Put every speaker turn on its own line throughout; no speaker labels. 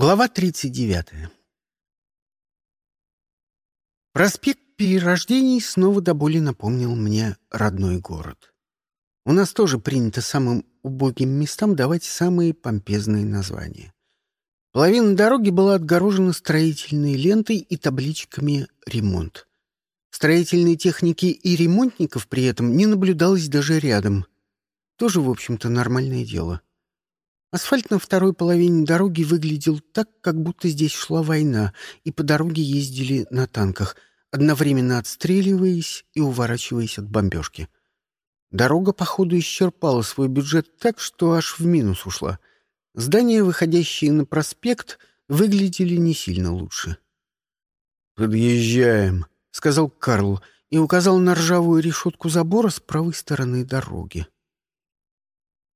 Глава 39. Проспект Перерождений снова до боли напомнил мне родной город. У нас тоже принято самым убогим местам давать самые помпезные названия. Половина дороги была отгорожена строительной лентой и табличками «Ремонт». Строительной техники и ремонтников при этом не наблюдалось даже рядом. Тоже, в общем-то, нормальное дело. Асфальт на второй половине дороги выглядел так, как будто здесь шла война, и по дороге ездили на танках, одновременно отстреливаясь и уворачиваясь от бомбежки. Дорога, походу, исчерпала свой бюджет так, что аж в минус ушла. Здания, выходящие на проспект, выглядели не сильно лучше.
«Подъезжаем», — сказал Карл
и указал на ржавую решетку забора с правой стороны дороги.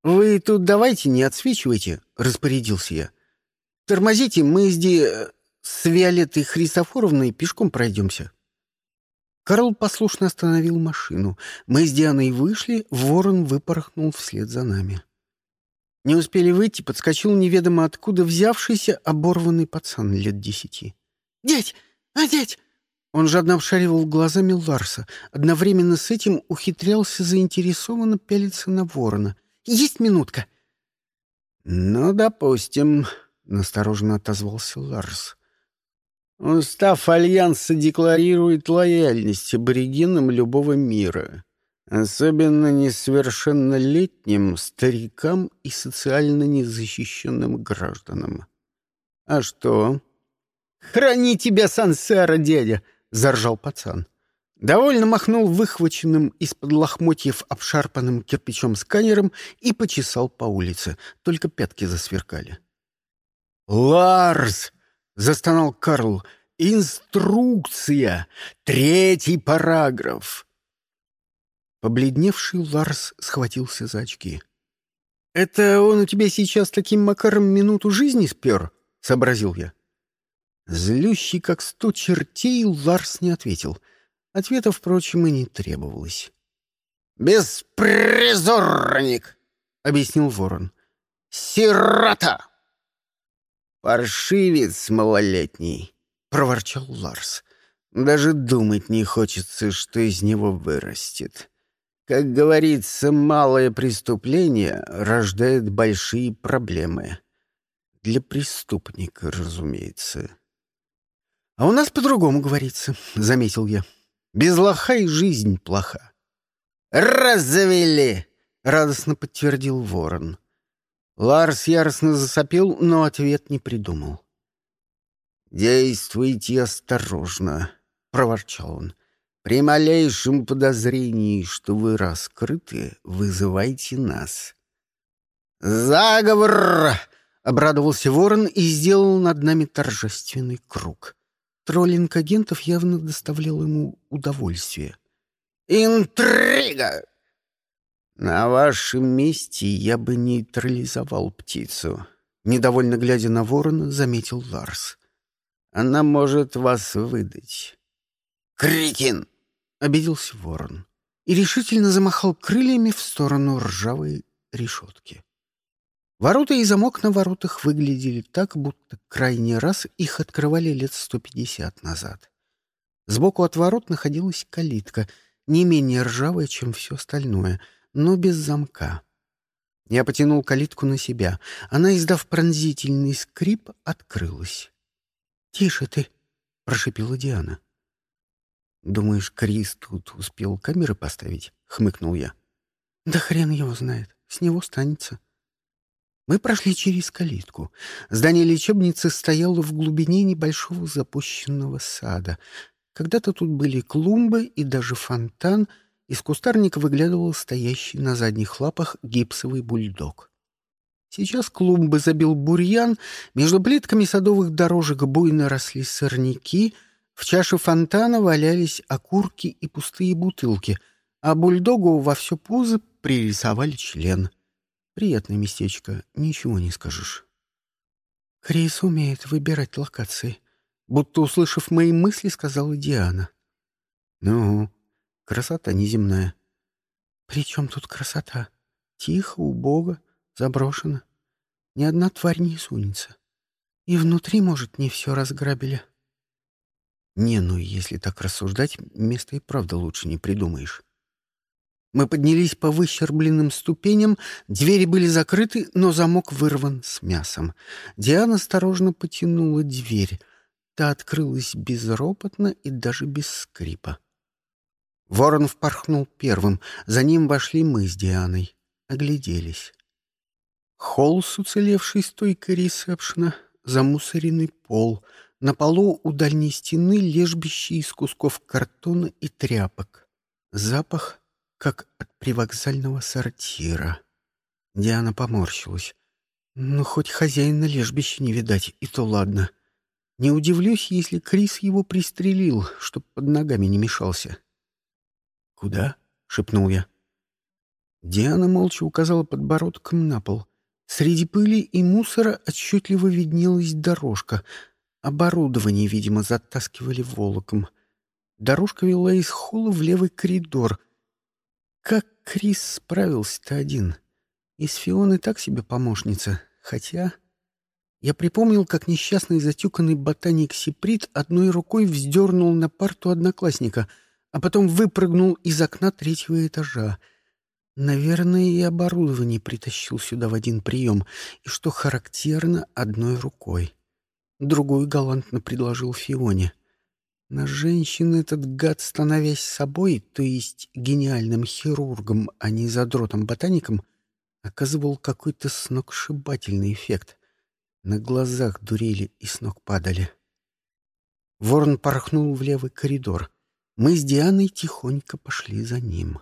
«Вы тут давайте не отсвечивайте», — распорядился я. «Тормозите, мы здесь э, с Виолеттой Христофоровной пешком пройдемся». Карл послушно остановил машину. Мы с Дианой вышли, ворон выпорхнул вслед за нами. Не успели выйти, подскочил неведомо откуда взявшийся оборванный пацан лет десяти. «Дядь! А, дядь!» Он жадно обшаривал глазами Ларса, одновременно с этим ухитрялся заинтересованно пялиться на ворона. Есть минутка?»
«Ну, допустим», — настороженно отозвался Ларс. «Устав Альянса декларирует лояльность аборигенам любого мира, особенно несовершеннолетним, старикам и социально незащищенным гражданам. А что?»
«Храни тебя, сансара, дядя!» — заржал пацан. Довольно махнул выхваченным из-под лохмотьев обшарпанным кирпичом сканером и почесал по улице. Только пятки засверкали.
«Ларс!» — застонал Карл. «Инструкция! Третий параграф!»
Побледневший Ларс схватился за очки. «Это он у тебя сейчас таким макаром минуту жизни спер?» — сообразил я. Злющий, как сто чертей, Ларс не ответил — Ответа, впрочем, и не требовалось.
«Беспризорник!» — объяснил ворон. «Сирота!»
«Паршивец малолетний!» — проворчал Ларс. «Даже думать не хочется, что из него вырастет. Как говорится, малое преступление рождает большие проблемы. Для преступника, разумеется».
«А у нас по-другому говорится», — заметил я. Без лоха и жизнь плоха.
«Развели!»
— радостно подтвердил ворон. Ларс яростно засопел, но ответ не придумал.
«Действуйте осторожно», — проворчал он. «При малейшем подозрении, что вы раскрыты, вызывайте нас».
«Заговор!»
— обрадовался ворон и сделал над нами торжественный круг. Троллинг агентов явно доставлял ему удовольствие.
«Интрига!»
«На вашем месте я бы нейтрализовал птицу», — недовольно глядя на ворона, заметил Ларс. «Она может вас выдать».
«Кретин!»
— обиделся ворон и решительно замахал крыльями в сторону ржавой решетки. Ворота и замок на воротах выглядели так, будто крайний раз их открывали лет сто пятьдесят назад. Сбоку от ворот находилась калитка, не менее ржавая, чем все остальное, но без замка. Я потянул калитку на себя. Она, издав пронзительный скрип, открылась. «Тише ты!» — прошипела Диана. «Думаешь, Крис тут успел камеры поставить?» — хмыкнул я. «Да хрен его знает. С него станется». Мы прошли через калитку. Здание лечебницы стояло в глубине небольшого запущенного сада. Когда-то тут были клумбы и даже фонтан. Из кустарника выглядывал стоящий на задних лапах гипсовый бульдог. Сейчас клумбы забил бурьян, между плитками садовых дорожек буйно росли сорняки, в чаше фонтана валялись окурки и пустые бутылки, а бульдогу во все пузо пририсовали член — Приятное местечко, ничего не скажешь. Крис умеет выбирать локации. Будто, услышав мои мысли, сказала Диана. Ну, красота неземная. При чем тут красота? Тихо, убого, заброшено. Ни одна тварь не сунется. И внутри, может, не все разграбили.
Не, ну если так рассуждать, место и правда лучше не придумаешь. Мы поднялись по выщербленным ступеням, двери были закрыты, но замок вырван с мясом. Диана осторожно потянула дверь. Та открылась безропотно и даже без скрипа. Ворон впорхнул первым, за ним вошли мы с Дианой. Огляделись. Холл с уцелевшей стойкой ресепшена, замусоренный пол, на полу у дальней стены лежбище из кусков картона и тряпок. Запах как от привокзального сортира. Диана поморщилась. Ну, хоть хозяина лежбища не видать, и то ладно. Не удивлюсь, если Крис его пристрелил, чтоб под ногами не мешался. «Куда?» — шепнул я. Диана молча указала подбородком на пол. Среди пыли и мусора отчетливо виднелась дорожка. Оборудование, видимо, затаскивали волоком. Дорожка вела из холла в левый коридор — как Крис справился-то один? Из Фионы так себе помощница, хотя... Я припомнил, как несчастный затюканный ботаник Сиприт одной рукой вздернул на парту одноклассника, а потом выпрыгнул из окна третьего этажа. Наверное, и оборудование притащил сюда в один прием, и, что характерно, одной рукой. Другую галантно предложил Фионе. На женщин этот гад, становясь собой, то есть гениальным хирургом, а не задротом-ботаником, оказывал какой-то сногсшибательный эффект. На глазах дурели и с ног падали. Ворон порхнул в левый коридор. Мы с Дианой тихонько пошли за ним.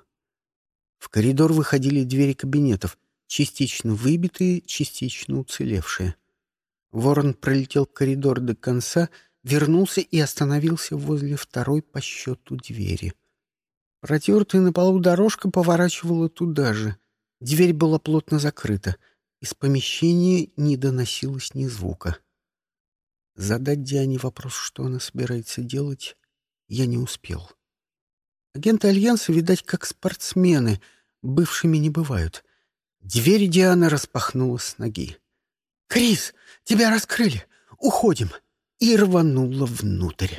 В коридор выходили двери кабинетов, частично выбитые, частично уцелевшие. Ворон пролетел коридор до конца — вернулся и остановился возле второй по счету двери. Протертая на полу дорожка поворачивала туда же. Дверь была плотно закрыта. Из помещения не доносилось ни звука. Задать Диане вопрос, что она собирается делать, я не успел. Агенты Альянса, видать, как спортсмены, бывшими не бывают. Дверь Диана распахнула с ноги. «Крис, тебя раскрыли! Уходим!» И рванула внутрь.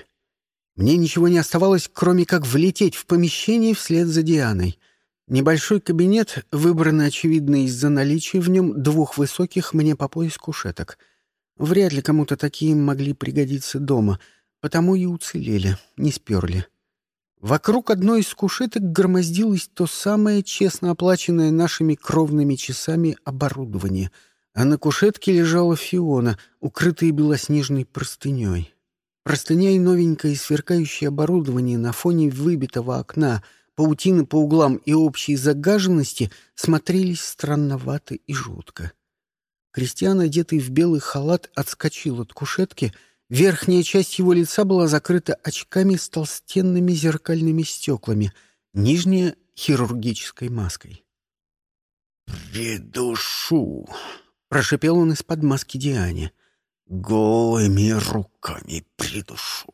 Мне ничего не оставалось, кроме как влететь в помещение вслед за Дианой. Небольшой кабинет, выбранный, очевидно, из-за наличия в нем двух высоких мне по пояс кушеток. Вряд ли кому-то такие могли пригодиться дома, потому и уцелели, не сперли. Вокруг одной из кушеток громоздилось то самое честно оплаченное нашими кровными часами оборудование — а на кушетке лежала Фиона, укрытая белоснежной простыней. Простыня и новенькое сверкающее оборудование на фоне выбитого окна, паутины по углам и общей загаженности смотрелись странновато и жутко. Кристиан, одетый в белый халат, отскочил от кушетки. Верхняя часть его лица была закрыта очками с толстенными зеркальными стеклами, нижняя — хирургической маской.
«Придушу!»
Прошипел он из-под маски Диане.
«Голыми руками придушу».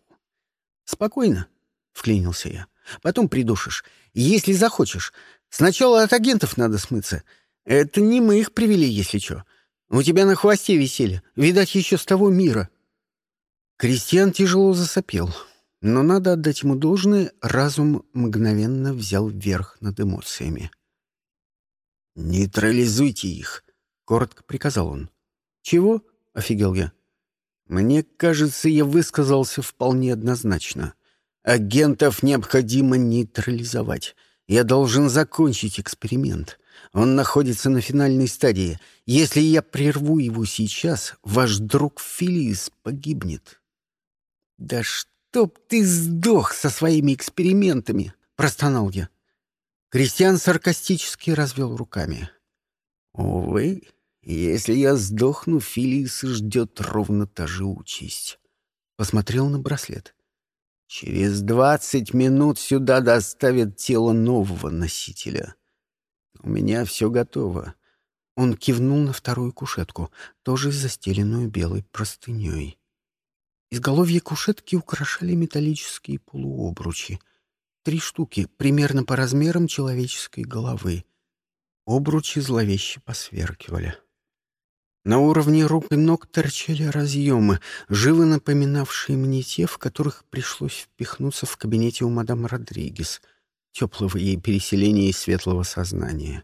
«Спокойно», — вклинился я. «Потом придушишь, если захочешь. Сначала от агентов надо смыться. Это не мы их привели, если что. У тебя на хвосте висели. Видать, еще с того мира». Кристиан тяжело засопел. Но надо отдать ему должное, разум мгновенно взял верх над эмоциями.
«Нейтрализуйте их», Коротко приказал он.
«Чего?» — офигел я. «Мне кажется, я высказался вполне однозначно. Агентов необходимо нейтрализовать. Я должен закончить эксперимент. Он находится на финальной стадии. Если я прерву его сейчас, ваш друг Филис погибнет». «Да чтоб ты сдох со своими экспериментами!» — простонал я. Кристиан саркастически развел руками. «Увы, если я сдохну, Филиса ждет ровно та же участь. Посмотрел на браслет. Через двадцать минут сюда доставят тело нового носителя. У меня все готово. Он кивнул на вторую кушетку, тоже застеленную белой простыней. Изголовье кушетки украшали металлические полуобручи. Три штуки, примерно по размерам человеческой головы. Обручи зловеще посверкивали.
На уровне рук и ног торчали разъемы, живо напоминавшие мне те, в которых пришлось впихнуться в кабинете у мадам Родригес, теплого ей переселения из светлого сознания.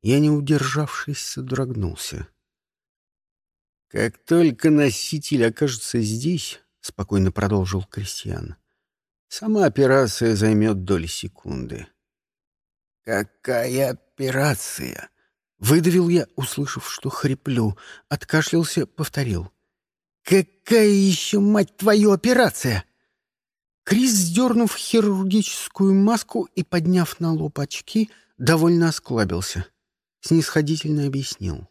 Я, не удержавшись, содрогнулся. «Как только носитель окажется здесь», — спокойно продолжил Кристиан, — «сама операция займет доли секунды».
«Какая операция?»
Выдавил я, услышав, что хриплю. Откашлялся, повторил. «Какая еще, мать твою, операция?» Крис, сдернув хирургическую маску и подняв на лоб очки, довольно осклабился. Снисходительно объяснил.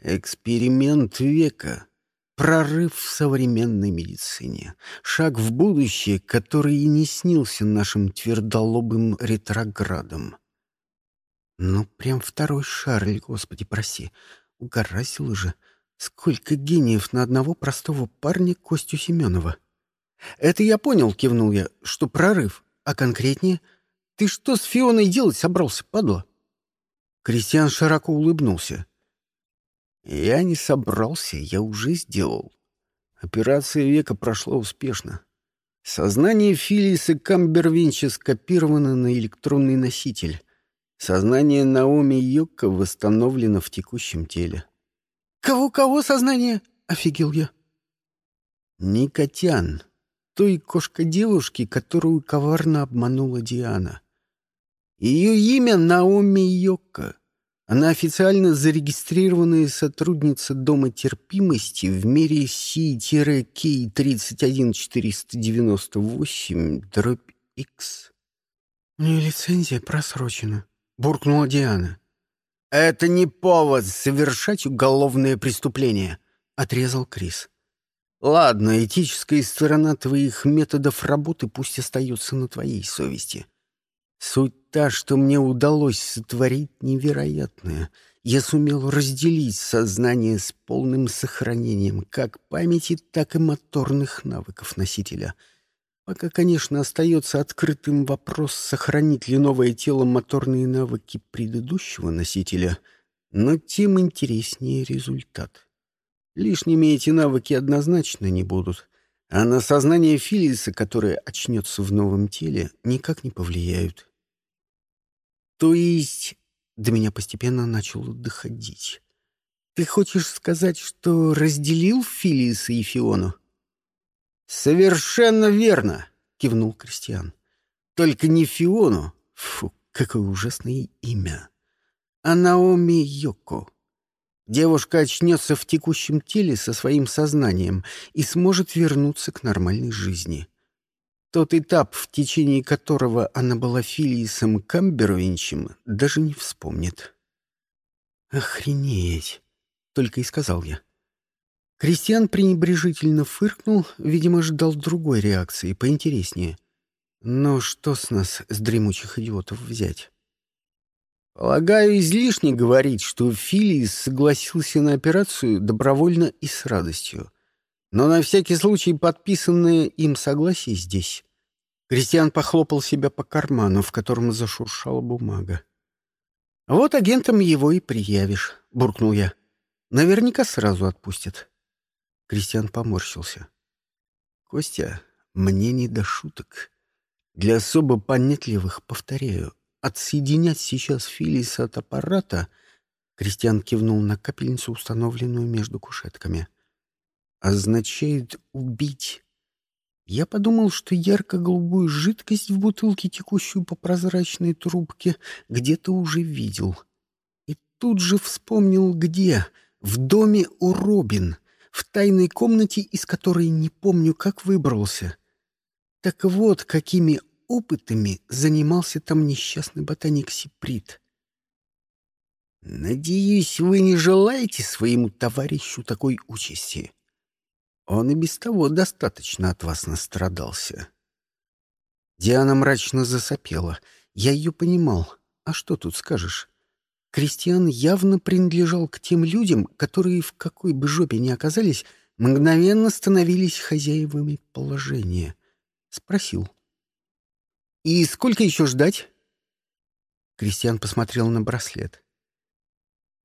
«Эксперимент века. Прорыв в современной медицине. Шаг в будущее, который и не снился нашим твердолобым ретроградам. Ну, прям второй Шарль, господи, проси. Угораздило же. Сколько гениев на одного простого парня Костю Семенова. Это я понял, кивнул я, что прорыв. А конкретнее? Ты что с Фионой делать собрался, падла? Кристиан широко улыбнулся. Я не собрался, я уже сделал. Операция века прошла успешно. Сознание Филиса Камбервинча скопировано на электронный носитель. Сознание Наоми Йокко восстановлено в текущем теле. «Кого-кого сознание?» — офигел я. Никотян, той кошка-девушки, которую коварно обманула Диана. Ее имя Наоми Йокко. Она официально зарегистрированная сотрудница Дома терпимости в мире Си-31498-X. У нее лицензия просрочена. — буркнула Диана. «Это не повод совершать уголовное преступление», — отрезал Крис. «Ладно, этическая сторона твоих методов работы пусть остается на твоей совести. Суть та, что мне удалось сотворить невероятное. Я сумел разделить сознание с полным сохранением как памяти, так и моторных навыков носителя — Пока, конечно, остается открытым вопрос, сохранит ли новое тело моторные навыки предыдущего носителя, но тем интереснее результат. Лишними эти навыки однозначно не будут, а на сознание Филиса, которое очнется в новом теле, никак не повлияют. То есть до меня постепенно начало доходить. Ты хочешь сказать, что разделил Филиса и Фиону? «Совершенно верно!» — кивнул Кристиан. «Только не Фиону. Фу, какое ужасное имя. А Наоми Йоко. Девушка очнется в текущем теле со своим сознанием и сможет вернуться к нормальной жизни. Тот этап, в течение которого она была Филиисом Камберовичем, даже не вспомнит». «Охренеть!» — только и сказал я. Кристиан пренебрежительно фыркнул, видимо, ждал другой реакции, поинтереснее. Но что с нас, с дремучих идиотов, взять? Полагаю, излишне говорить, что Филис согласился на операцию добровольно и с радостью. Но на всякий случай подписанное им согласие здесь. Кристиан похлопал себя по карману, в котором зашуршала бумага. «Вот агентам его и приявишь», — буркнул я. «Наверняка сразу отпустят». Кристиан поморщился. «Костя, мне не до шуток. Для особо понятливых, повторяю, отсоединять сейчас Филиса от аппарата...» Кристиан кивнул на капельницу, установленную между кушетками. «Означает убить». Я подумал, что ярко-голубую жидкость в бутылке, текущую по прозрачной трубке, где-то уже видел. И тут же вспомнил, где. В доме у Робин в тайной комнате, из которой не помню, как выбрался. Так вот, какими опытами занимался там несчастный ботаник Сиприт. Надеюсь, вы не желаете своему товарищу такой участи. Он и без того достаточно от вас настрадался. Диана мрачно засопела. Я ее понимал. А что тут скажешь? Кристиан явно принадлежал к тем людям, которые в какой бы жопе ни оказались, мгновенно становились хозяевами положения. Спросил. «И сколько еще ждать?» Кристиан посмотрел на браслет.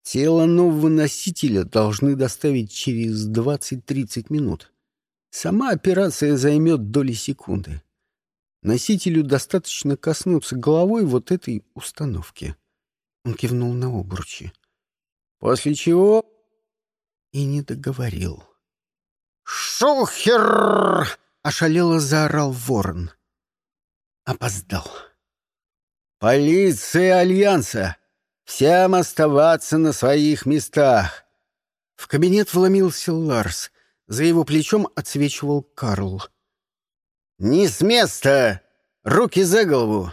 Тело нового носителя должны доставить через 20-30 минут. Сама операция займет доли секунды. Носителю достаточно коснуться головой вот этой установки. Он кивнул на обручи. После чего и не договорил.
«Шухер!»
— ошалело заорал ворон. Опоздал.
«Полиция Альянса! Всем оставаться на своих местах!»
В кабинет вломился Ларс. За его плечом отсвечивал Карл.
«Не с места! Руки за голову!